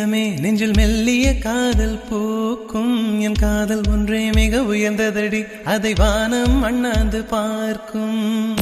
தினமே நெஞ்சில் மெல்லிய காதல் பூக்கும். என் காதல் ஒன்றே மிக உயர்ந்ததடி. அதை வானம் அண்ணாந்து பார்க்கும்.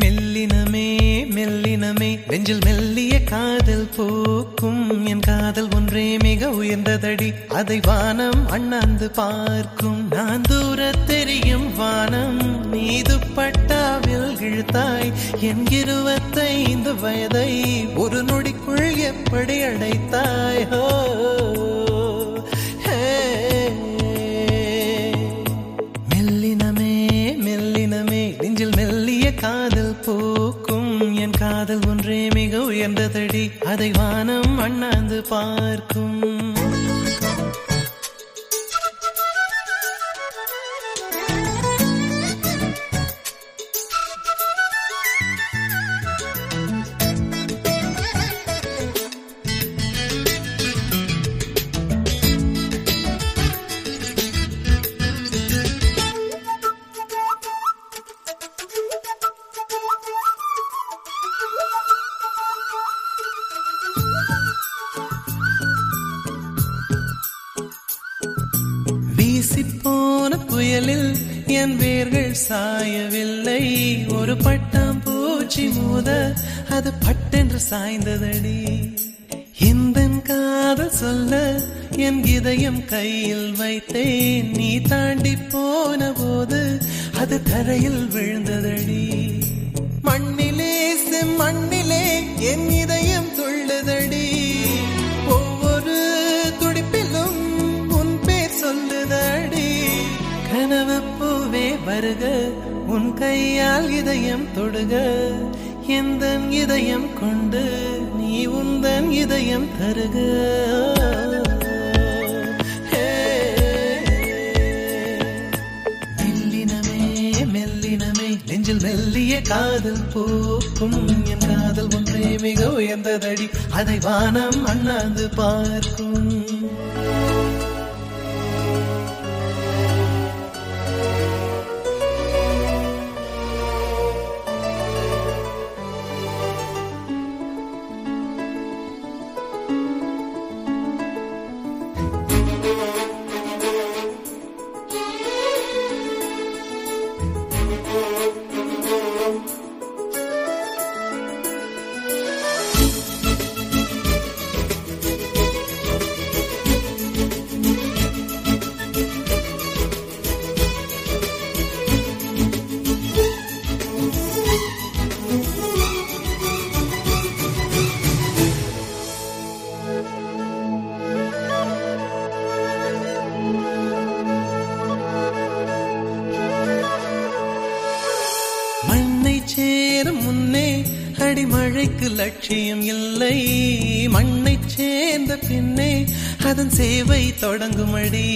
மெல்லினமே மெல்லினமே. நெஞ்சில் மெல்லிய காதல் பூக்கும். என் காதல் ஒன்றே மிக உயர்ந்ததடி. அதை வானம் அண்ணாந்து பார்க்கும். நான் தூர தெரியும் வானம். நீது பட்டாவில் இழுத்தாய். என் இருபத்தைந்து வயதை ஒரு நொடிக்குள் எப்படி அடைத்தாய்? ஹோ மெல்லினமே மெல்லினமே நெஞ்சில் மெல்லிய காதல் பூக்கும். என் காதல் ஒன்றே மிக உயர்ந்ததடி அதை வானம் அண்ணாந்து பார்க்கும். வீசிப்போன புயலில் என் வேர்கள் சாயவில்லை. ஒரு பட்டாம் பூச்சி மோத அது பட்டென்று சாய்ந்ததடி. இந்த காதல் சொல்ல என் இதயம் கையில் வைத்தேன். நீ தாண்டி போன போது அது தரையில் விழுந்ததடி. மண்ணிலே செம்மண்ணிலே என் இதயம் துள்ளதடி. உன் கையால் இதயம் தொடுக. எந்த இதயம் கொண்டு நீ உந்தன் இதயம் தருக. மெல்லினமே மெல்லினமே நெஞ்சில் மெல்லிய காதல் பூக்கும். என் காதல் ஒன்றே மிக உயர்ந்ததடி. அதை வானம் அண்ணாந்து பார்க்கும். அடி மழைக்கு லட்சியம் இல்லை. மண்ணை சேர்ந்த பின்னே அதன் சேவை தொடங்குமடி.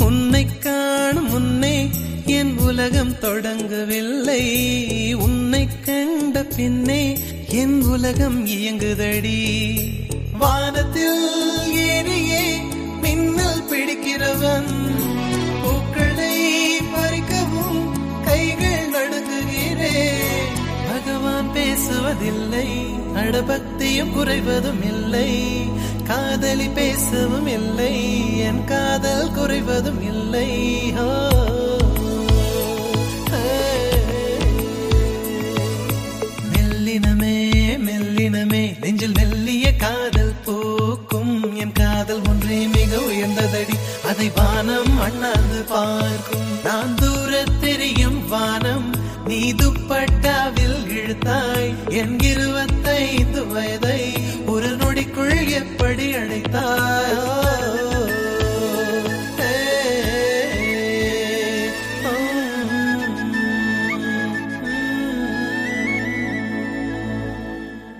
உன்னை காணும் முன்னே என் உலகம் தொடங்கவில்லை. உன்னை கண்ட பின்னே என் உலகம் இயங்குதடி. வானத்தில் பேசுவதில்லை அடபக்தியும் குறைவதும் இல்லை. காதலி பேசவும் இல்லை. என் காதல் குறைவதும் இல்லை. ஹோ. மெல்லினமே மெல்லினமே நெஞ்சில் மெல்லிய காதல் பூக்கும். என் காதல் ஒன்றே மிக உயர்ந்ததடி. அதை வானம் அண்ணாந்து பார்க்கும். நான் தூர தெரியும் வானம். நீ துப்பட்ட இழுத்தாய் என் இருபத்தைந்து வயதை ஒரு நொடிக்குள் எப்படி அழைத்தாய்